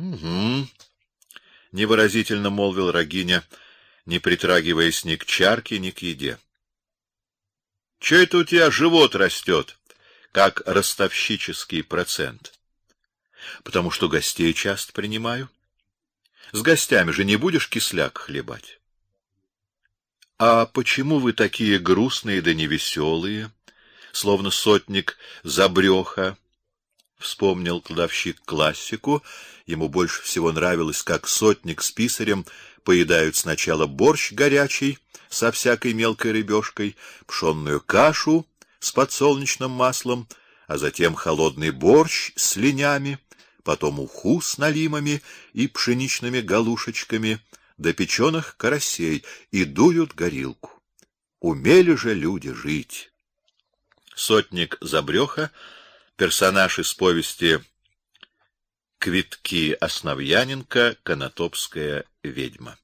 Угу. Невыразительно молвил Рогиня, не притрагиваясь ни к чарке, ни к еде. Что это у тебя живот растет, как ростовщический процент? Потому что гостей часто принимаю. С гостями же не будешь кисляк хлебать. А почему вы такие грустные да невеселые, словно сотник забрёха? Вспомнил кладовщик классику, ему больше всего нравилось, как сотник с писарем поедают сначала борщ горячий со всякой мелкой рыбешкой, пшённую кашу с подсолнечным маслом, а затем холодный борщ с линями, потом уху с налимами и пшеничными галушечками, до печеных карасей и дуют горилку. Умели же люди жить. Сотник Забрёха, персонаж из повести Квитки Основьяненко, Конотопская ведьма.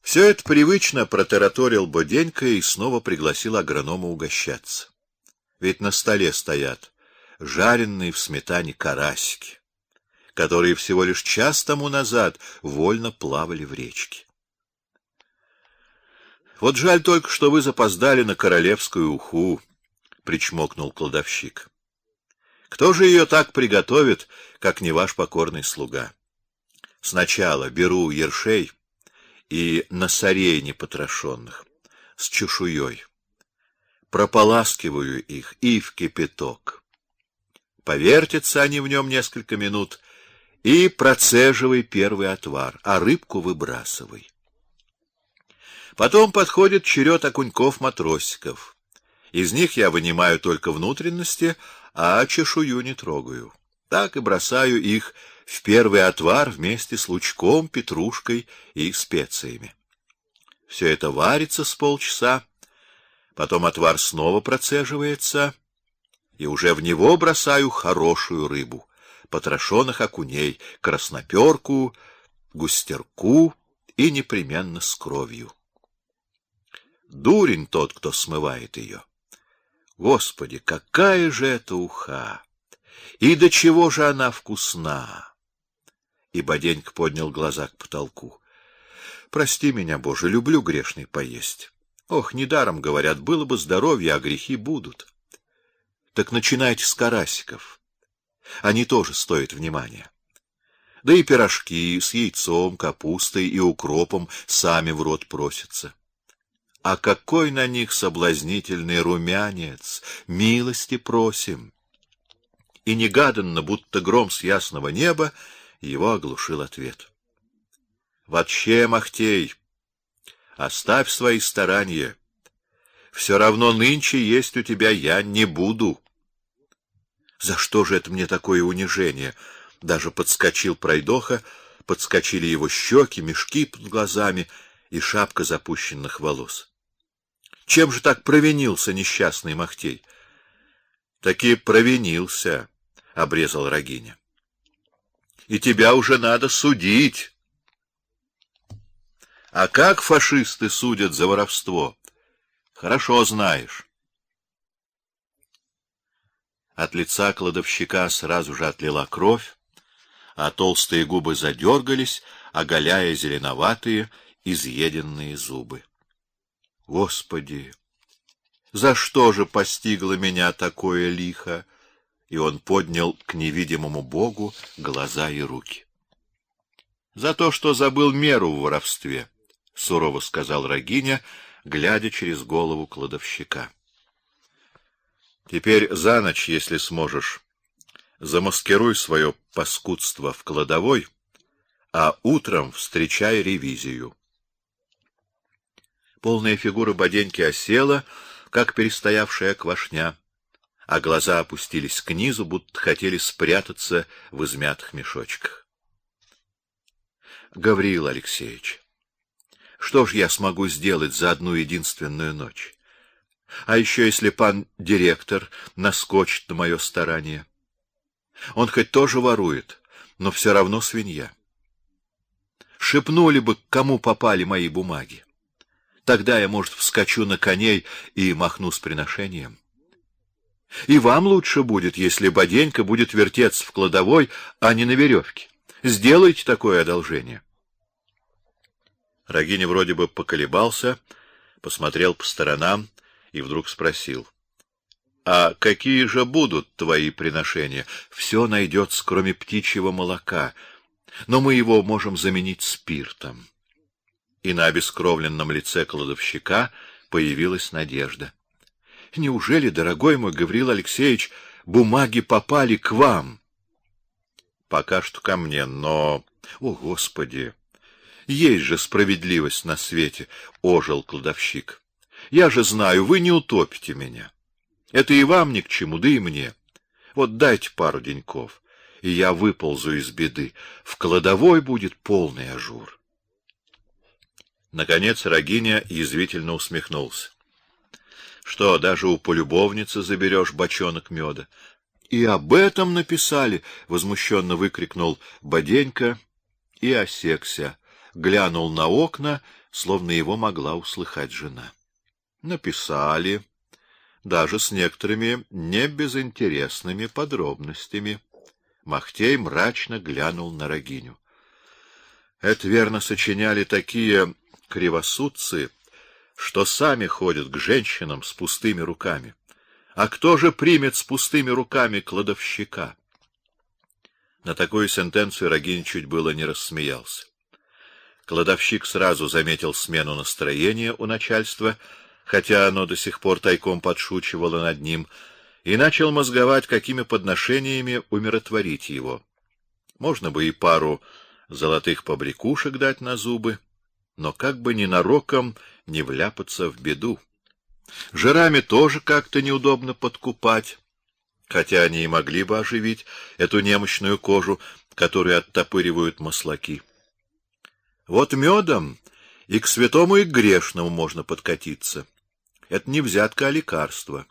Все это привычно протараторил Боденька и снова пригласил агронома угощаться. Ведь на столе стоят жареные в сметане карасики которые всего лишь час тому назад вольно плавали в речке. Вот жаль только, что вы запоздали на королевскую уху, причмокнул кладовщик. Кто же ее так приготовит, как не ваш покорный слуга? Сначала беру ершей и носорей непотрошенных с чешуей, прополаскиваю их и в кипяток. Повертятся они в нем несколько минут, и процеживай первый отвар, а рыбку выбрасывай. Потом подходит черед окуньков-матросиков. Из них я вынимаю только внутренности, а чешую не трогаю. Так и бросаю их в первый отвар вместе с лучком, петрушкой и специями. Все это варится с полчаса, потом отвар снова процеживается, и уже в него бросаю хорошую рыбу потрошенных окуней, красноперку, густерку и непременно с кровью. Дурень тот, кто смывает ее. Господи, какая же это уха! И до чего же она вкусна! И Боденька поднял глаза к потолку. Прости меня, Боже, люблю грешный поесть. Ох, недаром говорят, было бы здоровье, а грехи будут. Так начинайте с карасиков. Они тоже стоят внимания. Да и пирожки с яйцом, капустой и укропом сами в рот просятся. А какой на них соблазнительный румянец! Милости просим. И негаданно, будто гром с ясного неба, его оглушил ответ. Вообще, Махтей, оставь свои старания. Все равно нынче есть у тебя я не буду. За что же это мне такое унижение? Даже подскочил пройдоха, подскочили его щеки, мешки под глазами и шапка запущенных волос. Чем же так провинился несчастный Махтей? Таки провинился, обрезал Рогиня. И тебя уже надо судить. А как фашисты судят за воровство? Хорошо знаешь. От лица кладовщика сразу же отлила кровь, а толстые губы задергались, оголяя зеленоватые, изъеденные зубы. Господи, за что же постигло меня такое лихо? И он поднял к невидимому Богу глаза и руки. За то, что забыл меру в воровстве, сурово сказал Рогиня, глядя через голову кладовщика. Теперь за ночь, если сможешь, замаскируй свое паскудство в кладовой, а утром встречай ревизию. Полная фигура Боденьки осела, как перестоявшая квашня, а глаза опустились к низу, будто хотели спрятаться в измятых мешочках. Гавриил Алексеевич, что ж я смогу сделать за одну единственную ночь? А еще если пан директор наскочит на мое старание. Он хоть тоже ворует, но все равно свинья. Шепнули бы, кому попали мои бумаги. Тогда я, может, вскочу на коней и махну с приношением. И вам лучше будет, если Боденька будет вертеться в кладовой, а не на веревке. Сделайте такое одолжение. Рогиня вроде бы поколебался, посмотрел по сторонам и вдруг спросил: "А какие же будут твои приношения? Все найдется, кроме птичьего молока, но мы его можем заменить спиртом". И на обескровленном лице кладовщика появилась надежда. Неужели, дорогой мой Гаврил Алексеевич, бумаги попали к вам? Пока что ко мне, но, о, господи, есть же справедливость на свете, ожил кладовщик. Я же знаю, вы не утопите меня. Это и вам ни к чему, да и мне. Вот дайте пару деньков, и я выползу из беды. В кладовой будет полный ажур. Наконец Рогиня язвительно усмехнулся. Что, даже у полюбовницы заберешь бочонок меда? И об этом написали, возмущенно выкрикнул Боденька и осекся глянул на окна, словно его могла услыхать жена. Написали, даже с некоторыми небезынтересными подробностями. Махтей мрачно глянул на Рогиню. Это верно сочиняли такие кривосудцы, что сами ходят к женщинам с пустыми руками. А кто же примет с пустыми руками кладовщика? На такую сентенцию Рогин чуть было не рассмеялся. Кладовщик сразу заметил смену настроения у начальства, хотя оно до сих пор тайком подшучивало над ним, и начал мозговать, какими подношениями умиротворить его. Можно бы и пару золотых побрякушек дать на зубы, но как бы ни нароком не вляпаться в беду. Жирами тоже как-то неудобно подкупать, хотя они и могли бы оживить эту немощную кожу, которую оттопыривают маслаки. Вот медом и к святому, и к грешному можно подкатиться. Это не взятка, а лекарство.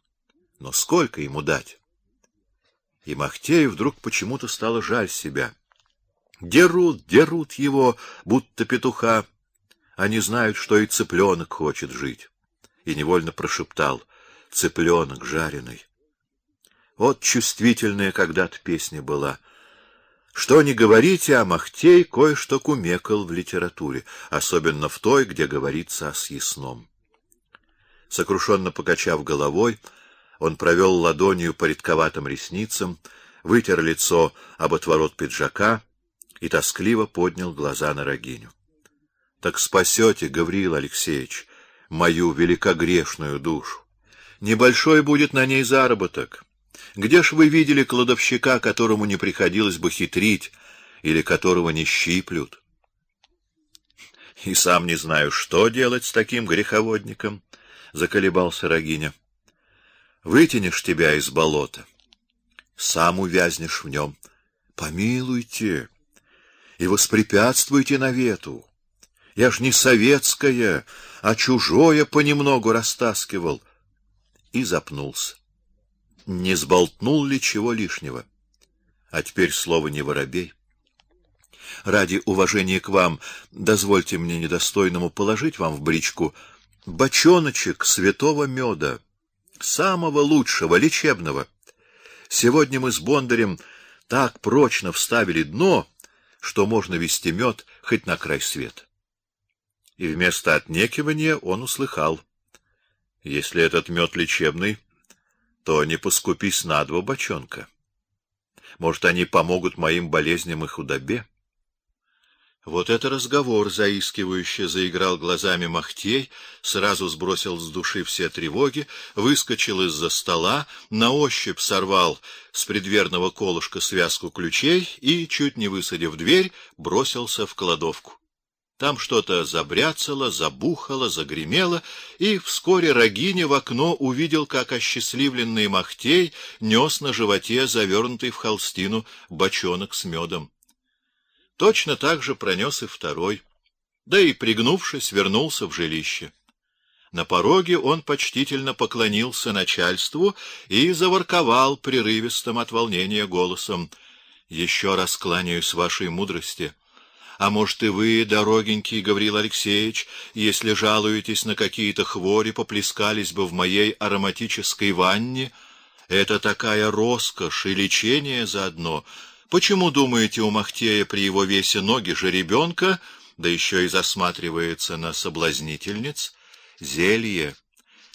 Но сколько ему дать? И Махтею вдруг почему-то стало жаль себя. Дерут, дерут его, будто петуха. Они знают, что и цыпленок хочет жить. И невольно прошептал: "Цыпленок жареный". Вот чувствительная когда-то песня была. Что ни говорите, а Махтей кое-что кумекал в литературе, особенно в той, где говорится о съестном. Сокрушенно покачав головой, он провел ладонью по редковатым ресницам, вытер лицо об отворот пиджака и тоскливо поднял глаза на Рогиню. Так спасете, Гавриил Алексеевич, мою великогрешную душу. Небольшой будет на ней заработок. Где ж вы видели кладовщика, которому не приходилось бы хитрить или которого не щиплют? И сам не знаю, что делать с таким греховодником, заколебался Рогиня. Вытянешь тебя из болота, сам увязнешь в нем. Помилуйте и воспрепятствуйте навету. Я ж не советская, а чужое понемногу растаскивал и запнулся не сболтнул ли чего лишнего. А теперь слово не воробей. Ради уважения к вам, дозвольте мне недостойному положить вам в бричку бочоночек святого меда, самого лучшего, лечебного. Сегодня мы с Бондарем так прочно вставили дно, что можно вести мед хоть на край света. И вместо отнекивания он услыхал: если этот мед лечебный, то не поскупись на два бочонка. Может, они помогут моим болезням и худобе. Вот это разговор, заискивающе заиграл глазами Махтей, сразу сбросил с души все тревоги, выскочил из-за стола, на ощупь сорвал с предверного колышка связку ключей и, чуть не высадив дверь, бросился в кладовку. Там что-то забряцало, забухало, загремело, и вскоре Рогиня в окно увидел, как осчастливленный Махтей нес на животе завернутый в холстину бочонок с медом. Точно так же пронес и второй, да и пригнувшись, вернулся в жилище. На пороге он почтительно поклонился начальству и заворковал прерывистым от волнения голосом: «Еще раз кланяюсь вашей мудрости. А может и вы, дорогенький Гаврил Алексеевич, если жалуетесь на какие-то хвори, поплескались бы в моей ароматической ванне, Это такая роскошь и лечение заодно. Почему, думаете, у Махтея при его весе ноги жеребенка, да еще и засматривается на соблазнительниц? Зелье,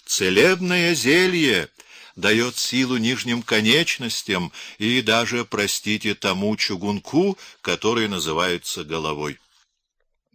целебное зелье, дает силу нижним конечностям и даже, простите, тому чугунку, который называется головой.